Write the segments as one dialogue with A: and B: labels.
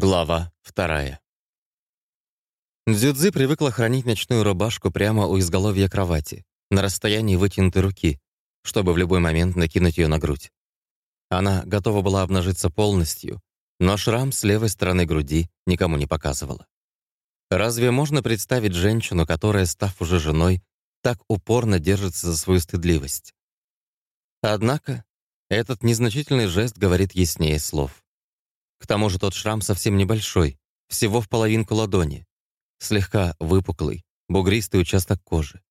A: Глава вторая. Дзюдзи привыкла хранить ночную рубашку прямо у изголовья кровати, на расстоянии вытянутой руки, чтобы в любой момент накинуть ее на грудь. Она готова была обнажиться полностью, но шрам с левой стороны груди никому не показывала. Разве можно представить женщину, которая, став уже женой, так упорно держится за свою стыдливость? Однако этот незначительный жест говорит яснее слов. К тому же тот шрам совсем небольшой, всего в половинку ладони. Слегка выпуклый, бугристый участок кожи.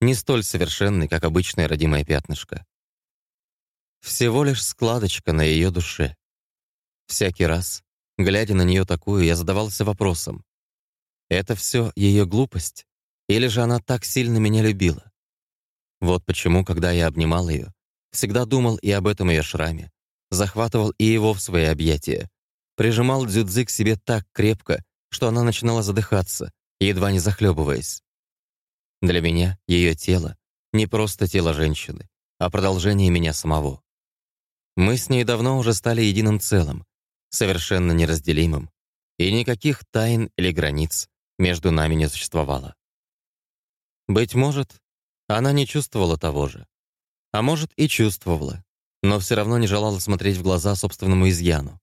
A: Не столь совершенный, как обычное родимое пятнышко. Всего лишь складочка на ее душе. Всякий раз, глядя на нее такую, я задавался вопросом. Это все ее глупость? Или же она так сильно меня любила? Вот почему, когда я обнимал ее, всегда думал и об этом ее шраме, захватывал и его в свои объятия, прижимал Дзюдзи к себе так крепко, что она начинала задыхаться, едва не захлебываясь. Для меня ее тело — не просто тело женщины, а продолжение меня самого. Мы с ней давно уже стали единым целым, совершенно неразделимым, и никаких тайн или границ между нами не существовало. Быть может, она не чувствовала того же. А может, и чувствовала, но все равно не желала смотреть в глаза собственному изъяну.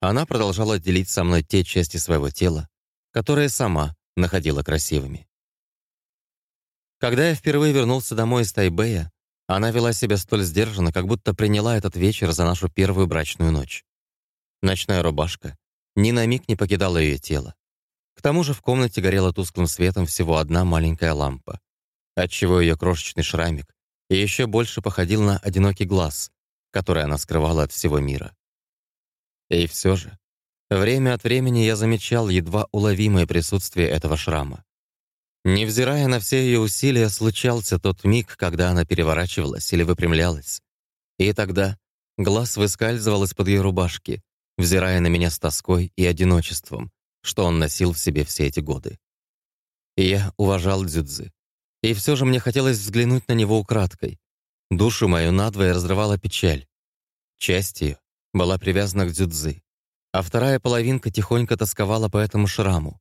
A: Она продолжала делить со мной те части своего тела, которые сама находила красивыми. Когда я впервые вернулся домой из Тайбэя, она вела себя столь сдержанно, как будто приняла этот вечер за нашу первую брачную ночь. Ночная рубашка ни на миг не покидала ее тело. К тому же в комнате горела тусклым светом всего одна маленькая лампа, отчего ее крошечный шрамик еще больше походил на одинокий глаз, который она скрывала от всего мира. И все же, время от времени я замечал едва уловимое присутствие этого шрама. Невзирая на все ее усилия, случался тот миг, когда она переворачивалась или выпрямлялась. И тогда глаз выскальзывал из-под ее рубашки, взирая на меня с тоской и одиночеством, что он носил в себе все эти годы. Я уважал Дзюдзы. И все же мне хотелось взглянуть на него украдкой. Душу мою надвое разрывала печаль. Часть ее была привязана к дзюдзы, а вторая половинка тихонько тосковала по этому шраму.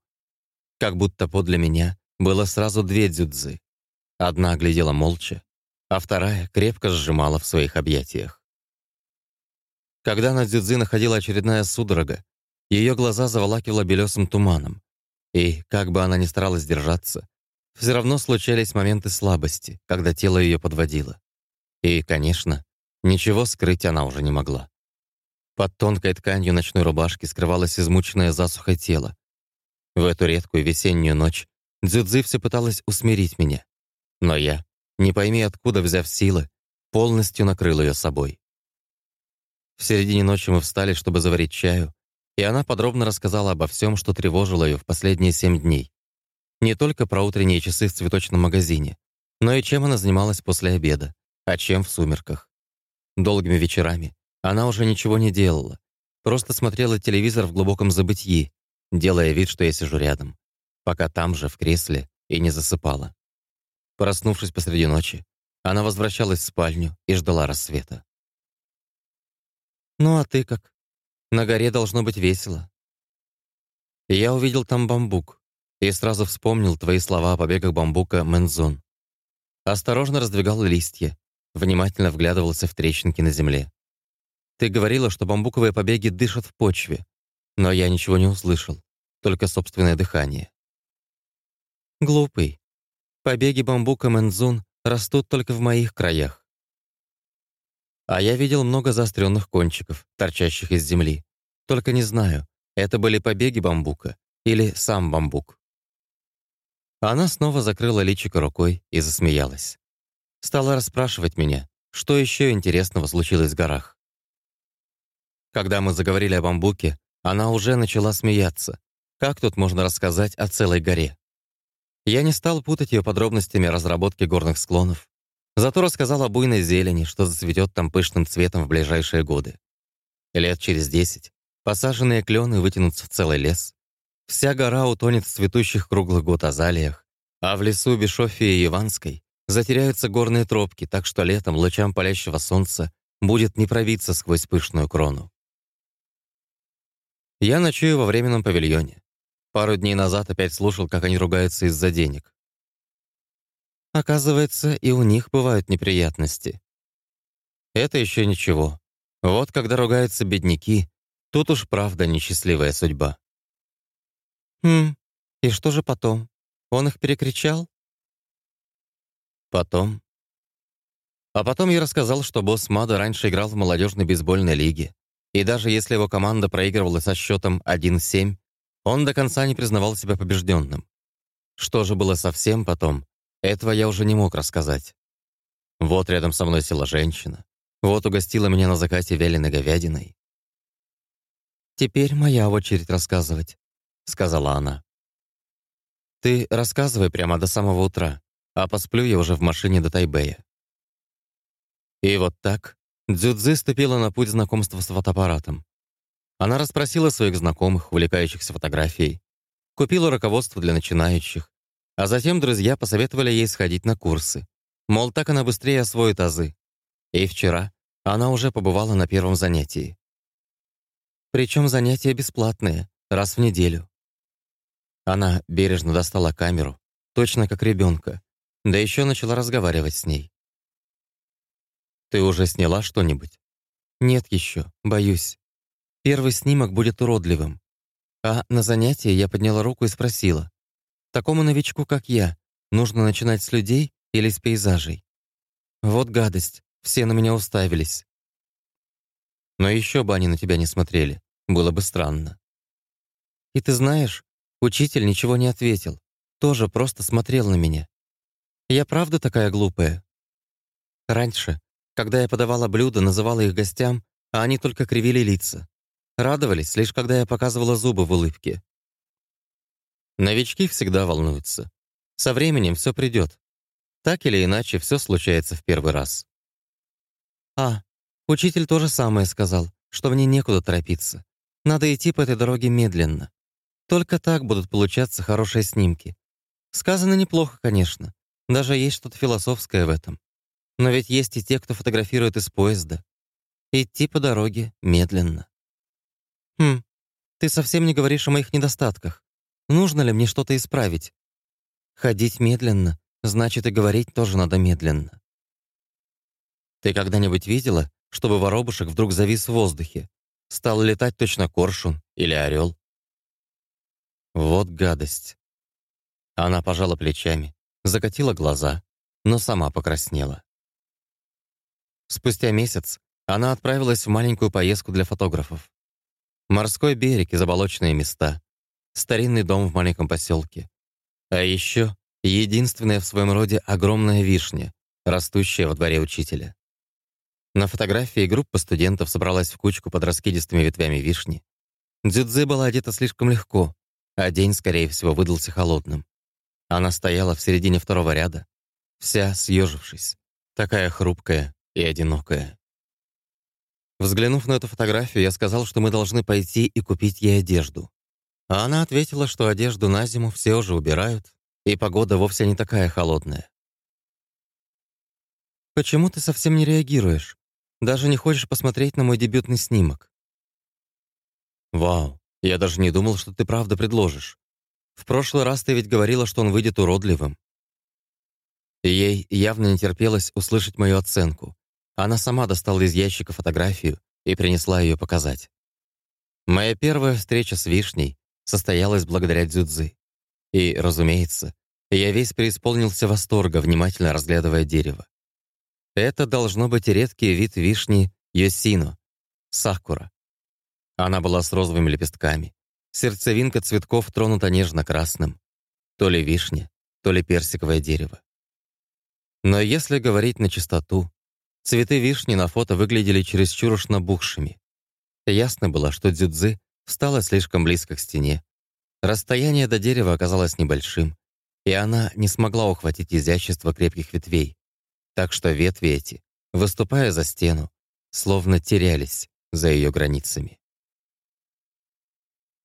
A: Как будто подле меня было сразу две дзюдзы. Одна глядела молча, а вторая крепко сжимала в своих объятиях. Когда на дзюдзы находила очередная судорога, ее глаза заволакивала белесым туманом, и, как бы она ни старалась держаться, все равно случались моменты слабости, когда тело ее подводило. И, конечно, ничего скрыть она уже не могла. Под тонкой тканью ночной рубашки скрывалось измученное засухой тело. В эту редкую весеннюю ночь Дзюдзи все пыталась усмирить меня. Но я, не пойми откуда взяв силы, полностью накрыл ее собой. В середине ночи мы встали, чтобы заварить чаю, и она подробно рассказала обо всем, что тревожило ее в последние семь дней. Не только про утренние часы в цветочном магазине, но и чем она занималась после обеда, а чем в сумерках. Долгими вечерами она уже ничего не делала, просто смотрела телевизор в глубоком забытии, делая вид, что я сижу рядом, пока там же, в кресле, и не засыпала. Проснувшись посреди ночи, она возвращалась в спальню и ждала рассвета. «Ну а ты как? На горе должно быть весело». Я увидел там бамбук и сразу вспомнил твои слова о побегах бамбука Мензон. Осторожно раздвигал листья, внимательно вглядывался в трещинки на земле. Ты говорила, что бамбуковые побеги дышат в почве, но я ничего не услышал, только собственное дыхание. Глупый. Побеги бамбука Мензун растут только в моих краях. А я видел много заостренных кончиков, торчащих из земли. Только не знаю, это были побеги бамбука или сам бамбук. Она снова закрыла личико рукой и засмеялась. Стала расспрашивать меня, что еще интересного случилось в горах. Когда мы заговорили о бамбуке, она уже начала смеяться. Как тут можно рассказать о целой горе? Я не стал путать ее подробностями разработки горных склонов. Зато рассказал о буйной зелени, что зацветет там пышным цветом в ближайшие годы. Лет через десять посаженные клены вытянутся в целый лес. Вся гора утонет в цветущих круглых год азалиях, а в лесу Бешофии и Иванской затеряются горные тропки, так что летом лучам палящего солнца будет не пробиться сквозь пышную крону. Я ночую во временном павильоне. Пару дней назад опять слушал, как они ругаются из-за денег. Оказывается, и у них бывают неприятности. Это еще ничего. Вот когда ругаются бедняки, тут уж правда несчастливая судьба. Хм, и что же потом? Он их перекричал? Потом. А потом я рассказал, что босс Мада раньше играл в молодежной бейсбольной лиге. И даже если его команда проигрывала со счетом 1-7, он до конца не признавал себя побежденным. Что же было совсем потом, этого я уже не мог рассказать. Вот рядом со мной села женщина. Вот угостила меня на закате вяленой говядиной. «Теперь моя очередь рассказывать», — сказала она. «Ты рассказывай прямо до самого утра, а посплю я уже в машине до Тайбэя». И вот так Дзюдзи ступила на путь знакомства с фотоаппаратом. Она расспросила своих знакомых, увлекающихся фотографией, купила руководство для начинающих, а затем друзья посоветовали ей сходить на курсы. Мол, так она быстрее освоит азы. И вчера она уже побывала на первом занятии. Причем занятия бесплатные, раз в неделю. Она бережно достала камеру, точно как ребенка, да еще начала разговаривать с ней. «Ты уже сняла что-нибудь?» «Нет еще, боюсь. Первый снимок будет уродливым. А на занятии я подняла руку и спросила, Такому новичку, как я, нужно начинать с людей или с пейзажей. Вот гадость, все на меня уставились. Но еще бы они на тебя не смотрели, было бы странно. И ты знаешь, учитель ничего не ответил, тоже просто смотрел на меня. Я правда такая глупая? Раньше, когда я подавала блюда, называла их гостям, а они только кривили лица. Радовались, лишь когда я показывала зубы в улыбке. Новички всегда волнуются. Со временем все придет. Так или иначе, все случается в первый раз. А, учитель тоже самое сказал, что мне некуда торопиться. Надо идти по этой дороге медленно. Только так будут получаться хорошие снимки. Сказано неплохо, конечно. Даже есть что-то философское в этом. Но ведь есть и те, кто фотографирует из поезда. Идти по дороге медленно. Хм, ты совсем не говоришь о моих недостатках. Нужно ли мне что-то исправить? Ходить медленно, значит и говорить тоже надо медленно. Ты когда-нибудь видела, чтобы воробушек вдруг завис в воздухе? Стал летать точно коршун или орел? Вот гадость. Она пожала плечами, закатила глаза, но сама покраснела. Спустя месяц она отправилась в маленькую поездку для фотографов. Морской берег и заболоченные места, старинный дом в маленьком поселке. А еще единственная в своем роде огромная вишня, растущая во дворе учителя. На фотографии группа студентов собралась в кучку под раскидистыми ветвями вишни. Дзюдзе была одета слишком легко, а день, скорее всего, выдался холодным. Она стояла в середине второго ряда, вся съежившись, такая хрупкая и одинокая. Взглянув на эту фотографию, я сказал, что мы должны пойти и купить ей одежду. А она ответила, что одежду на зиму все уже убирают, и погода вовсе не такая холодная. «Почему ты совсем не реагируешь? Даже не хочешь посмотреть на мой дебютный снимок?» «Вау, я даже не думал, что ты правда предложишь. В прошлый раз ты ведь говорила, что он выйдет уродливым». Ей явно не терпелось услышать мою оценку. Она сама достала из ящика фотографию и принесла ее показать. Моя первая встреча с Вишней состоялась благодаря дзюдзы. И, разумеется, я весь преисполнился восторга, внимательно разглядывая дерево. Это должно быть редкий вид вишни Йосино, сакура. Она была с розовыми лепестками. Сердцевинка цветков тронута нежно-красным. То ли вишня, то ли персиковое дерево. Но если говорить на чистоту, цветы вишни на фото выглядели чересчур уж набухшими. Ясно было, что дзюдзы встала слишком близко к стене. Расстояние до дерева оказалось небольшим, и она не смогла ухватить изящество крепких ветвей. Так что ветви эти, выступая за стену, словно терялись за ее границами.